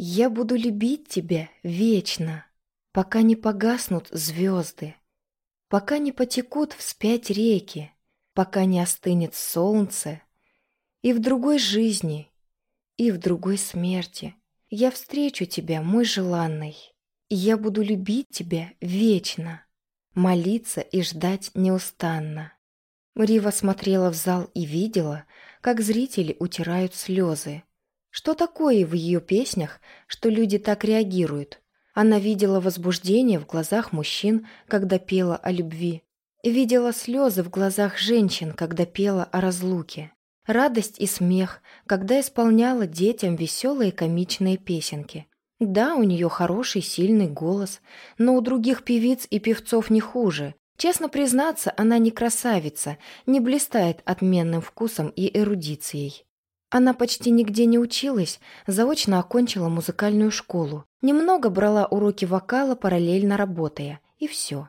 Я буду любить тебя вечно, пока не погаснут звезды, пока не потекут вспять реки, пока не остынет солнце. И в другой жизни, и в другой смерти я встречу тебя, мой желанный, и я буду любить тебя вечно, молиться и ждать неустанно. Рива смотрела в зал и видела, как зрители утирают слезы. Что такое в ее песнях, что люди так реагируют? Она видела возбуждение в глазах мужчин, когда пела о любви. Видела слезы в глазах женщин, когда пела о разлуке. Радость и смех, когда исполняла детям веселые комичные песенки. Да, у нее хороший, сильный голос, но у других певиц и певцов не хуже. Честно признаться, она не красавица, не блистает отменным вкусом и эрудицией. Она почти нигде не училась, заочно окончила музыкальную школу, немного брала уроки вокала, параллельно работая, и все.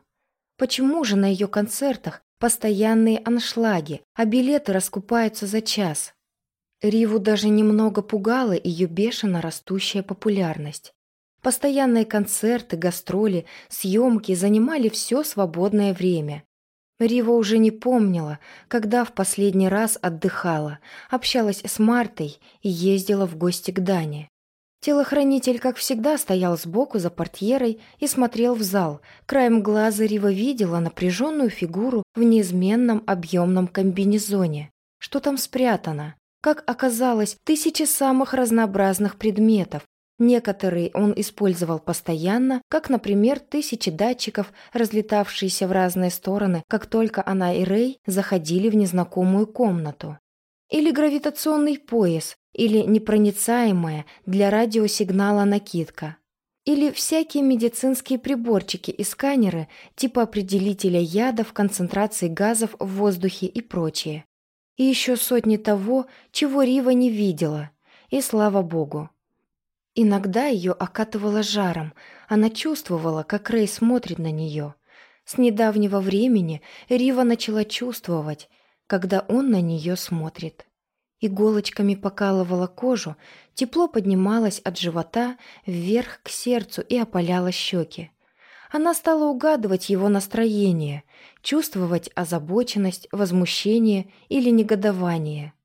Почему же на ее концертах постоянные аншлаги, а билеты раскупаются за час? Риву даже немного пугала ее бешено растущая популярность. Постоянные концерты, гастроли, съемки занимали все свободное время. Рива уже не помнила, когда в последний раз отдыхала, общалась с Мартой и ездила в гости к Дане. Телохранитель, как всегда, стоял сбоку за портьерой и смотрел в зал. Краем глаза Рива видела напряженную фигуру в неизменном объемном комбинезоне. Что там спрятано? Как оказалось, тысячи самых разнообразных предметов, Некоторые он использовал постоянно, как, например, тысячи датчиков, разлетавшиеся в разные стороны, как только она и Рэй заходили в незнакомую комнату. Или гравитационный пояс, или непроницаемая для радиосигнала накидка. Или всякие медицинские приборчики и сканеры типа определителя ядов, концентрации газов в воздухе и прочее. И еще сотни того, чего Рива не видела. И слава богу. Иногда ее окатывало жаром. Она чувствовала, как Рэй смотрит на нее. С недавнего времени Рива начала чувствовать, когда он на нее смотрит. Иголочками покалывала кожу, тепло поднималось от живота вверх к сердцу и опаляло щеки. Она стала угадывать его настроение, чувствовать озабоченность, возмущение или негодование –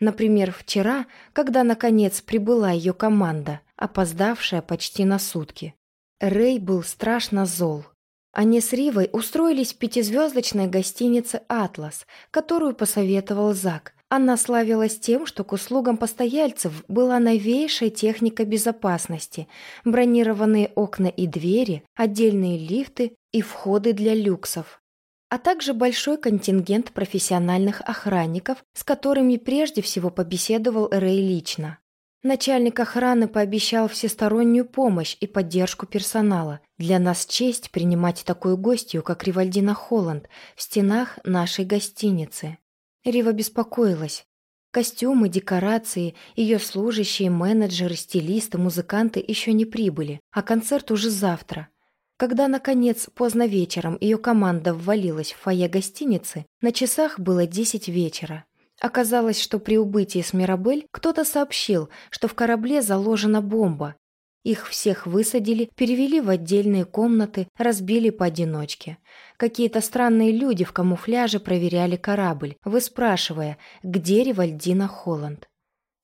Например, вчера, когда наконец прибыла ее команда, опоздавшая почти на сутки. Рэй был страшно зол. Они с Ривой устроились в пятизвездочной гостинице «Атлас», которую посоветовал Зак. Она славилась тем, что к услугам постояльцев была новейшая техника безопасности, бронированные окна и двери, отдельные лифты и входы для люксов а также большой контингент профессиональных охранников, с которыми прежде всего побеседовал Рэй лично. Начальник охраны пообещал всестороннюю помощь и поддержку персонала. Для нас честь принимать такую гостью, как Ривальдина Холланд, в стенах нашей гостиницы. Рива беспокоилась. Костюмы, декорации, ее служащие, менеджеры, стилисты, музыканты еще не прибыли, а концерт уже завтра – когда, наконец, поздно вечером ее команда ввалилась в фойе гостиницы, на часах было десять вечера. Оказалось, что при убытии с Мирабель кто-то сообщил, что в корабле заложена бомба. Их всех высадили, перевели в отдельные комнаты, разбили поодиночке. Какие-то странные люди в камуфляже проверяли корабль, выспрашивая, где Ривальдина Холланд.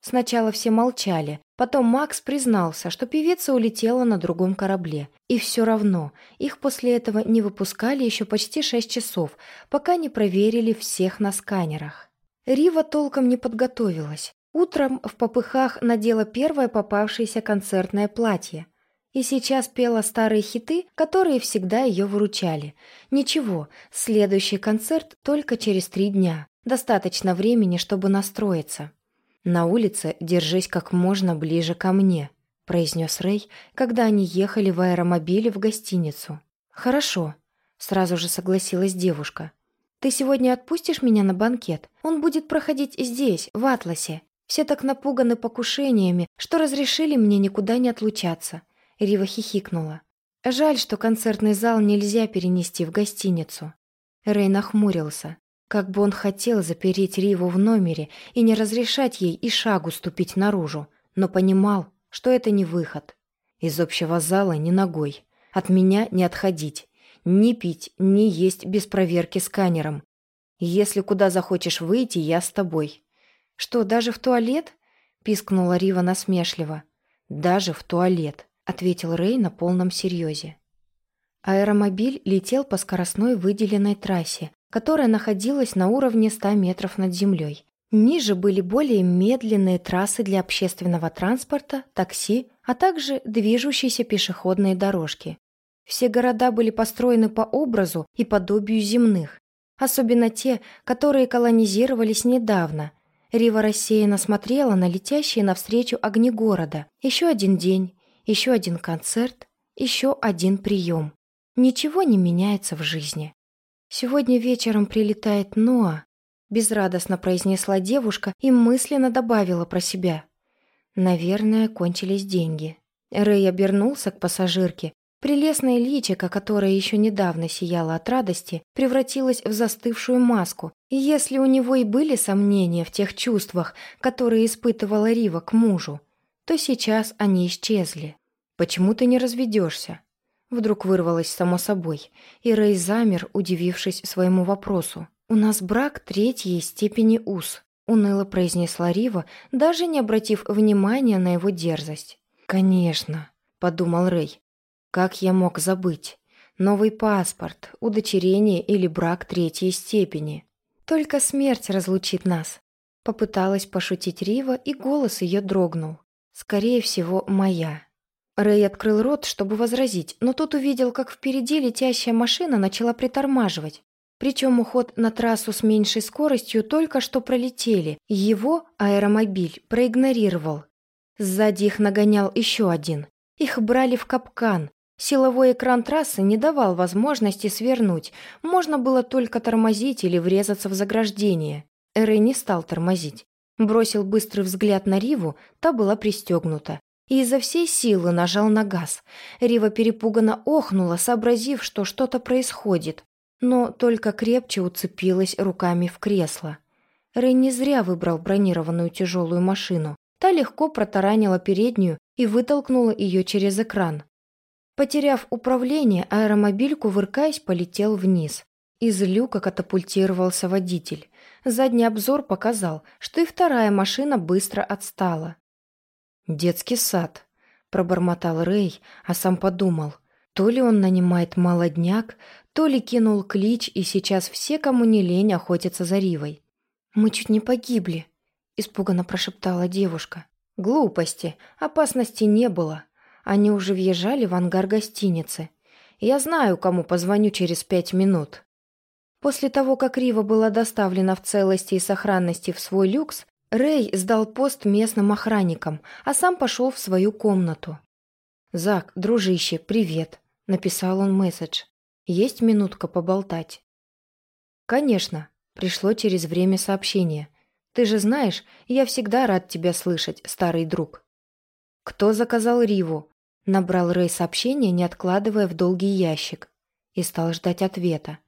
Сначала все молчали, потом Макс признался, что певица улетела на другом корабле. И все равно, их после этого не выпускали еще почти шесть часов, пока не проверили всех на сканерах. Рива толком не подготовилась. Утром в попыхах надела первое попавшееся концертное платье. И сейчас пела старые хиты, которые всегда ее выручали. Ничего, следующий концерт только через три дня. Достаточно времени, чтобы настроиться. «На улице держись как можно ближе ко мне», — произнес Рэй, когда они ехали в аэромобиле в гостиницу. «Хорошо», — сразу же согласилась девушка. «Ты сегодня отпустишь меня на банкет? Он будет проходить здесь, в Атласе. Все так напуганы покушениями, что разрешили мне никуда не отлучаться». Рива хихикнула. «Жаль, что концертный зал нельзя перенести в гостиницу». Рэй нахмурился. Как бы он хотел запереть Риву в номере и не разрешать ей и шагу ступить наружу, но понимал, что это не выход. Из общего зала ни ногой. От меня не отходить. Ни пить, ни есть без проверки сканером. Если куда захочешь выйти, я с тобой. Что, даже в туалет? Пискнула Рива насмешливо. Даже в туалет, ответил Рэй на полном серьезе. Аэромобиль летел по скоростной выделенной трассе, которая находилась на уровне 100 метров над землей. Ниже были более медленные трассы для общественного транспорта, такси, а также движущиеся пешеходные дорожки. Все города были построены по образу и подобию земных, особенно те, которые колонизировались недавно. Рива рассеянно смотрела на летящие навстречу огни города. Еще один день, еще один концерт, еще один прием. Ничего не меняется в жизни. Сегодня вечером прилетает Ноа, Безрадостно произнесла девушка и мысленно добавила про себя. Наверное, кончились деньги. Рэй обернулся к пассажирке. Прелестное личико, которое еще недавно сияло от радости, превратилось в застывшую маску. И если у него и были сомнения в тех чувствах, которые испытывала Рива к мужу, то сейчас они исчезли. «Почему ты не разведешься?» Вдруг вырвалось само собой, и Рэй замер, удивившись своему вопросу. «У нас брак третьей степени УЗ», — уныло произнесла Рива, даже не обратив внимания на его дерзость. «Конечно», — подумал Рэй. «Как я мог забыть? Новый паспорт, удочерение или брак третьей степени. Только смерть разлучит нас», — попыталась пошутить Рива, и голос ее дрогнул. «Скорее всего, моя». Рэй открыл рот, чтобы возразить, но тут увидел, как впереди летящая машина начала притормаживать. Причем уход на трассу с меньшей скоростью только что пролетели, его аэромобиль проигнорировал. Сзади их нагонял еще один. Их брали в капкан. Силовой экран трассы не давал возможности свернуть, можно было только тормозить или врезаться в заграждение. Эрэй не стал тормозить. Бросил быстрый взгляд на Риву, та была пристегнута. И изо всей силы нажал на газ. Рива перепуганно охнула, сообразив, что что-то происходит но только крепче уцепилась руками в кресло. Рэй не зря выбрал бронированную тяжелую машину. Та легко протаранила переднюю и вытолкнула ее через экран. Потеряв управление, аэромобиль, кувыркаясь, полетел вниз. Из люка катапультировался водитель. Задний обзор показал, что и вторая машина быстро отстала. «Детский сад», — пробормотал Рэй, а сам подумал. То ли он нанимает молодняк, то ли кинул клич, и сейчас все, кому не лень, охотятся за Ривой. «Мы чуть не погибли», — испуганно прошептала девушка. «Глупости. Опасности не было. Они уже въезжали в ангар гостиницы. Я знаю, кому позвоню через пять минут». После того, как Рива была доставлена в целости и сохранности в свой люкс, Рэй сдал пост местным охранникам, а сам пошел в свою комнату. «Зак, дружище, привет», — написал он месседж. Есть минутка поболтать?» «Конечно», — пришло через время сообщение. «Ты же знаешь, я всегда рад тебя слышать, старый друг». «Кто заказал Риву?» Набрал Рэй сообщение, не откладывая в долгий ящик. И стал ждать ответа.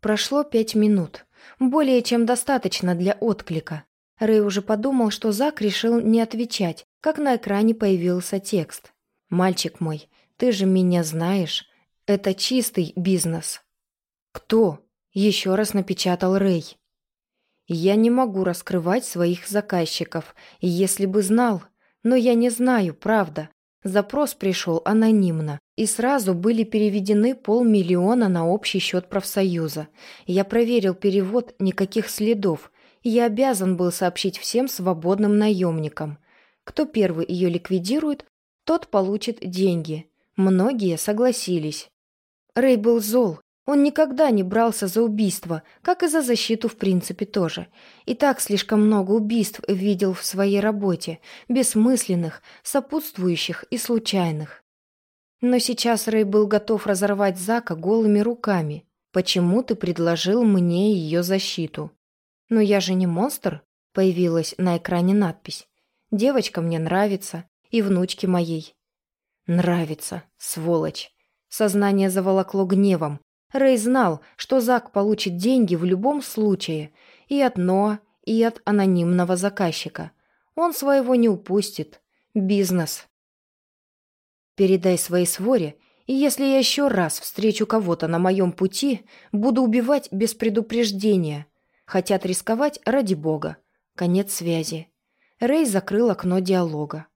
Прошло пять минут. Более чем достаточно для отклика. Рэй уже подумал, что Зак решил не отвечать, как на экране появился текст. «Мальчик мой, ты же меня знаешь. Это чистый бизнес. Кто? Еще раз напечатал Рэй. Я не могу раскрывать своих заказчиков, если бы знал, но я не знаю, правда. Запрос пришел анонимно, и сразу были переведены полмиллиона на общий счет профсоюза. Я проверил перевод, никаких следов. Я обязан был сообщить всем свободным наемникам. Кто первый ее ликвидирует, тот получит деньги. Многие согласились. Рэй был зол. Он никогда не брался за убийство, как и за защиту в принципе тоже. И так слишком много убийств видел в своей работе, бессмысленных, сопутствующих и случайных. Но сейчас Рэй был готов разорвать Зака голыми руками. «Почему ты предложил мне ее защиту?» «Но я же не монстр», — появилась на экране надпись. «Девочка мне нравится, и внучке моей». «Нравится, сволочь». Сознание заволокло гневом. Рэй знал, что Зак получит деньги в любом случае. И от Ноа, и от анонимного заказчика. Он своего не упустит. Бизнес. Передай своей своре, и если я еще раз встречу кого-то на моем пути, буду убивать без предупреждения. Хотят рисковать ради бога. Конец связи. Рэй закрыл окно диалога.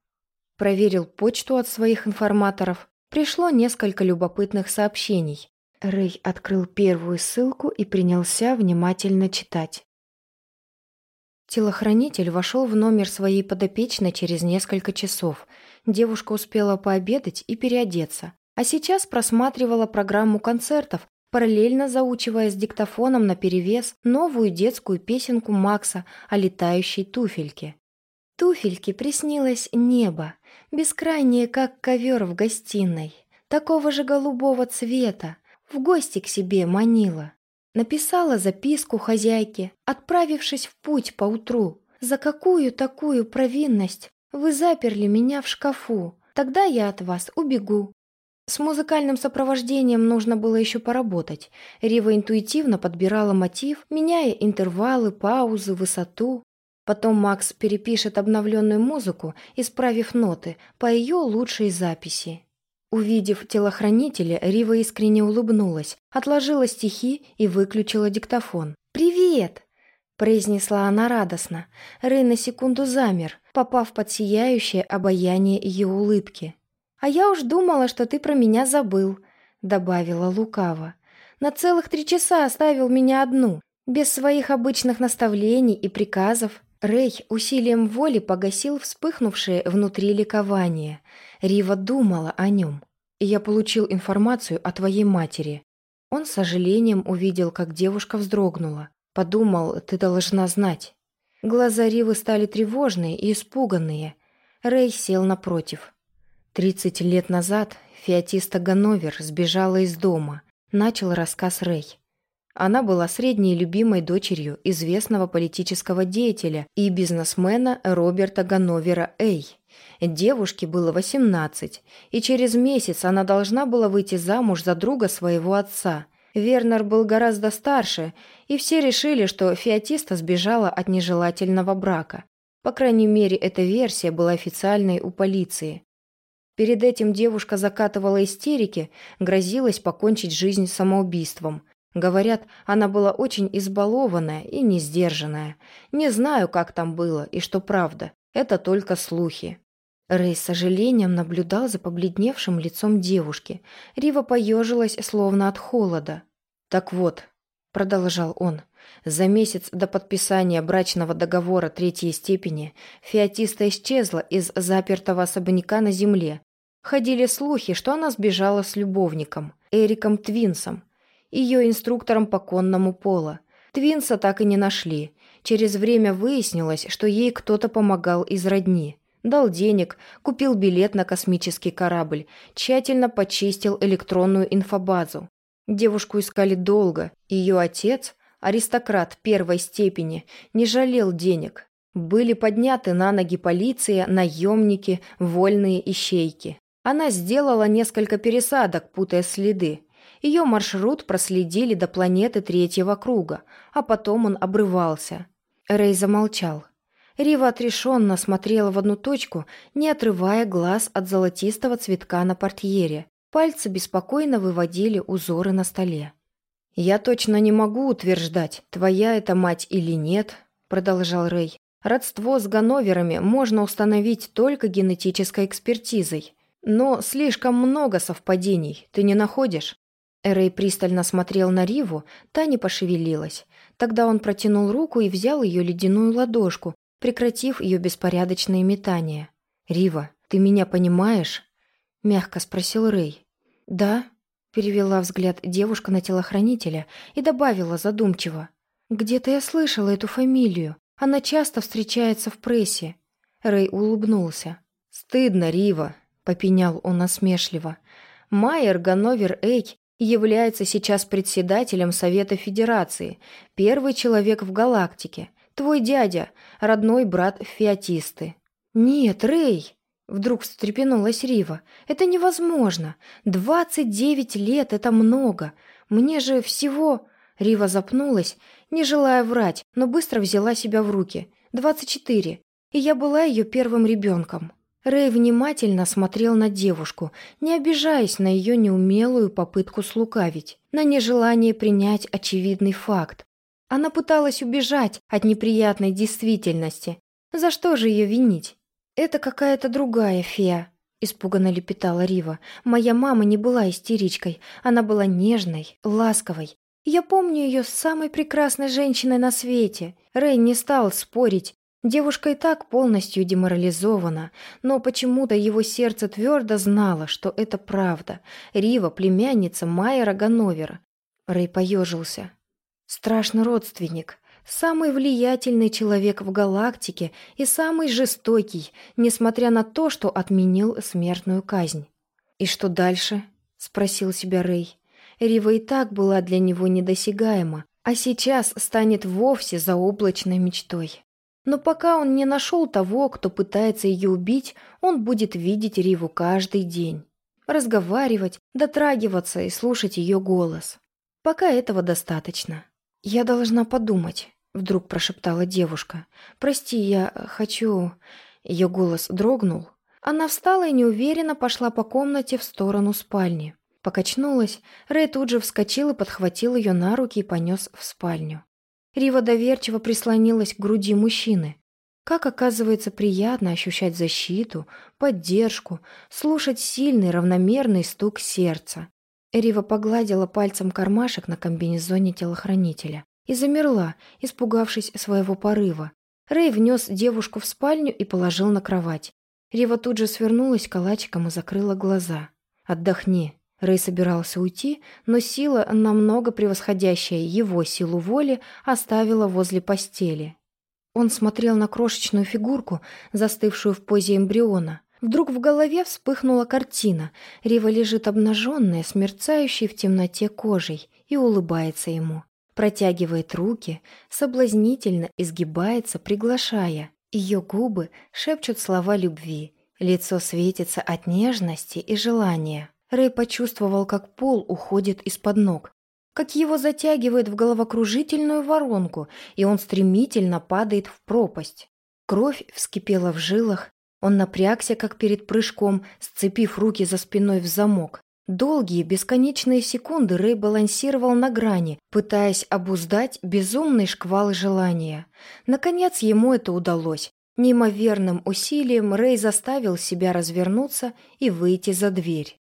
Проверил почту от своих информаторов. Пришло несколько любопытных сообщений. Рэй открыл первую ссылку и принялся внимательно читать. Телохранитель вошел в номер своей подопечной через несколько часов. Девушка успела пообедать и переодеться, а сейчас просматривала программу концертов, параллельно заучивая с диктофоном наперевес новую детскую песенку Макса о летающей туфельке. Туфельке приснилось небо, бескрайнее, как ковер в гостиной, такого же голубого цвета, в гости к себе манила. Написала записку хозяйке, отправившись в путь поутру. «За какую такую провинность вы заперли меня в шкафу? Тогда я от вас убегу». С музыкальным сопровождением нужно было еще поработать. Рива интуитивно подбирала мотив, меняя интервалы, паузы, высоту. Потом Макс перепишет обновленную музыку, исправив ноты по ее лучшей записи. Увидев телохранителя, Рива искренне улыбнулась, отложила стихи и выключила диктофон. «Привет!» – произнесла она радостно. Рэй на секунду замер, попав под сияющее обаяние ее улыбки. «А я уж думала, что ты про меня забыл», – добавила лукаво. «На целых три часа оставил меня одну, без своих обычных наставлений и приказов». Рэй усилием воли погасил вспыхнувшее внутри ликование. Рива думала о нем. «Я получил информацию о твоей матери». Он с сожалением увидел, как девушка вздрогнула. Подумал, ты должна знать. Глаза Ривы стали тревожные и испуганные. Рэй сел напротив. Тридцать лет назад фиатиста Ганновер сбежала из дома. Начал рассказ Рэй. Она была средней любимой дочерью известного политического деятеля и бизнесмена Роберта Ганновера Эй. Девушке было 18, и через месяц она должна была выйти замуж за друга своего отца. Вернер был гораздо старше, и все решили, что фиатиста сбежала от нежелательного брака. По крайней мере, эта версия была официальной у полиции. Перед этим девушка закатывала истерики, грозилась покончить жизнь самоубийством – Говорят, она была очень избалованная и несдержанная. Не знаю, как там было и что правда. Это только слухи. Рэй с сожалением наблюдал за побледневшим лицом девушки. Рива поежилась, словно от холода. «Так вот», — продолжал он, — «за месяц до подписания брачного договора третьей степени Феотиста исчезла из запертого особняка на земле. Ходили слухи, что она сбежала с любовником, Эриком Твинсом, ее инструктором по конному пола. Твинса так и не нашли. Через время выяснилось, что ей кто-то помогал из родни. Дал денег, купил билет на космический корабль, тщательно почистил электронную инфобазу. Девушку искали долго. Ее отец, аристократ первой степени, не жалел денег. Были подняты на ноги полиция, наемники, вольные ищейки. Она сделала несколько пересадок, путая следы. Ее маршрут проследили до планеты третьего круга, а потом он обрывался. Рэй замолчал. Рива отрешенно смотрела в одну точку, не отрывая глаз от золотистого цветка на портьере. Пальцы беспокойно выводили узоры на столе. «Я точно не могу утверждать, твоя это мать или нет», — продолжал Рэй. «Родство с Ганноверами можно установить только генетической экспертизой. Но слишком много совпадений, ты не находишь?» Рэй пристально смотрел на Риву, та не пошевелилась. Тогда он протянул руку и взял ее ледяную ладошку, прекратив ее беспорядочные метания. «Рива, ты меня понимаешь?» — мягко спросил Рэй. «Да», — перевела взгляд девушка на телохранителя и добавила задумчиво. «Где-то я слышала эту фамилию. Она часто встречается в прессе». Рэй улыбнулся. «Стыдно, Рива», — попенял он насмешливо. «Майер Ганновер Эйк является сейчас председателем Совета Федерации, первый человек в галактике, твой дядя, родной брат Феотисты». «Нет, Рэй!» — вдруг встрепенулась Рива. «Это невозможно. Двадцать девять лет — это много. Мне же всего...» Рива запнулась, не желая врать, но быстро взяла себя в руки. «Двадцать четыре. И я была ее первым ребенком». Рэй внимательно смотрел на девушку, не обижаясь на ее неумелую попытку слукавить, на нежелание принять очевидный факт. Она пыталась убежать от неприятной действительности. За что же ее винить? «Это какая-то другая фея», — испуганно лепетала Рива. «Моя мама не была истеричкой. Она была нежной, ласковой. Я помню ее самой прекрасной женщиной на свете. Рэй не стал спорить. Девушка и так полностью деморализована, но почему-то его сердце твердо знало, что это правда. Рива – племянница Майера Гановера. Рэй поежился. Страшный родственник. Самый влиятельный человек в галактике и самый жестокий, несмотря на то, что отменил смертную казнь. «И что дальше?» – спросил себя Рэй. Рива и так была для него недосягаема, а сейчас станет вовсе заоблачной мечтой. Но пока он не нашел того, кто пытается ее убить, он будет видеть Риву каждый день. Разговаривать, дотрагиваться и слушать ее голос. Пока этого достаточно. «Я должна подумать», — вдруг прошептала девушка. «Прости, я хочу...» Ее голос дрогнул. Она встала и неуверенно пошла по комнате в сторону спальни. Покачнулась, Рэй тут же вскочил и подхватил ее на руки и понес в спальню. Рива доверчиво прислонилась к груди мужчины. Как оказывается приятно ощущать защиту, поддержку, слушать сильный равномерный стук сердца. Рива погладила пальцем кармашек на комбинезоне телохранителя и замерла, испугавшись своего порыва. Рэй внес девушку в спальню и положил на кровать. Рива тут же свернулась калачиком и закрыла глаза. «Отдохни», Рэй собирался уйти, но сила, намного превосходящая его силу воли, оставила возле постели. Он смотрел на крошечную фигурку, застывшую в позе эмбриона. Вдруг в голове вспыхнула картина. Рива лежит обнаженная, смерцающей в темноте кожей, и улыбается ему. Протягивает руки, соблазнительно изгибается, приглашая. Ее губы шепчут слова любви. Лицо светится от нежности и желания. Рэй почувствовал, как пол уходит из-под ног, как его затягивает в головокружительную воронку, и он стремительно падает в пропасть. Кровь вскипела в жилах, он напрягся, как перед прыжком, сцепив руки за спиной в замок. Долгие, бесконечные секунды Рэй балансировал на грани, пытаясь обуздать безумный шквал желания. Наконец ему это удалось. Неимоверным усилием Рэй заставил себя развернуться и выйти за дверь.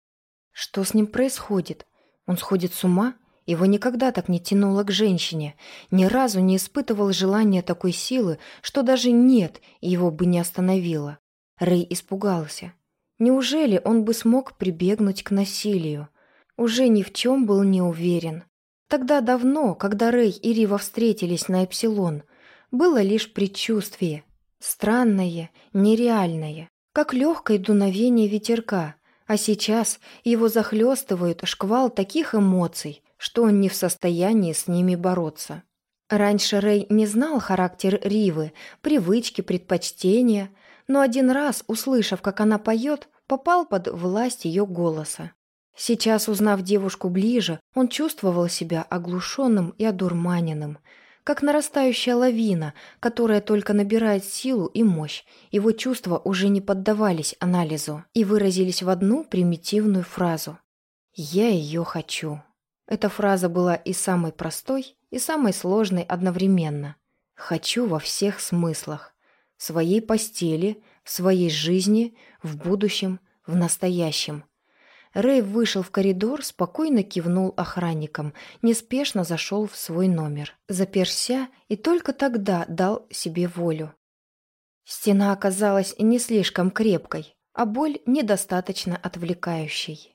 Что с ним происходит? Он сходит с ума? Его никогда так не тянуло к женщине, ни разу не испытывал желания такой силы, что даже нет его бы не остановило. Рэй испугался. Неужели он бы смог прибегнуть к насилию? Уже ни в чем был не уверен. Тогда давно, когда Рэй и Рива встретились на Эпсилон, было лишь предчувствие. Странное, нереальное, как легкое дуновение ветерка, а сейчас его захлестывает шквал таких эмоций, что он не в состоянии с ними бороться. Раньше Рэй не знал характер Ривы, привычки, предпочтения, но один раз, услышав, как она поет, попал под власть ее голоса. Сейчас, узнав девушку ближе, он чувствовал себя оглушенным и одурманенным – как нарастающая лавина, которая только набирает силу и мощь. Его чувства уже не поддавались анализу и выразились в одну примитивную фразу. «Я ее хочу». Эта фраза была и самой простой, и самой сложной одновременно. «Хочу во всех смыслах. В своей постели, в своей жизни, в будущем, в настоящем». Рэй вышел в коридор, спокойно кивнул охранникам, неспешно зашел в свой номер, заперся и только тогда дал себе волю. Стена оказалась не слишком крепкой, а боль недостаточно отвлекающей.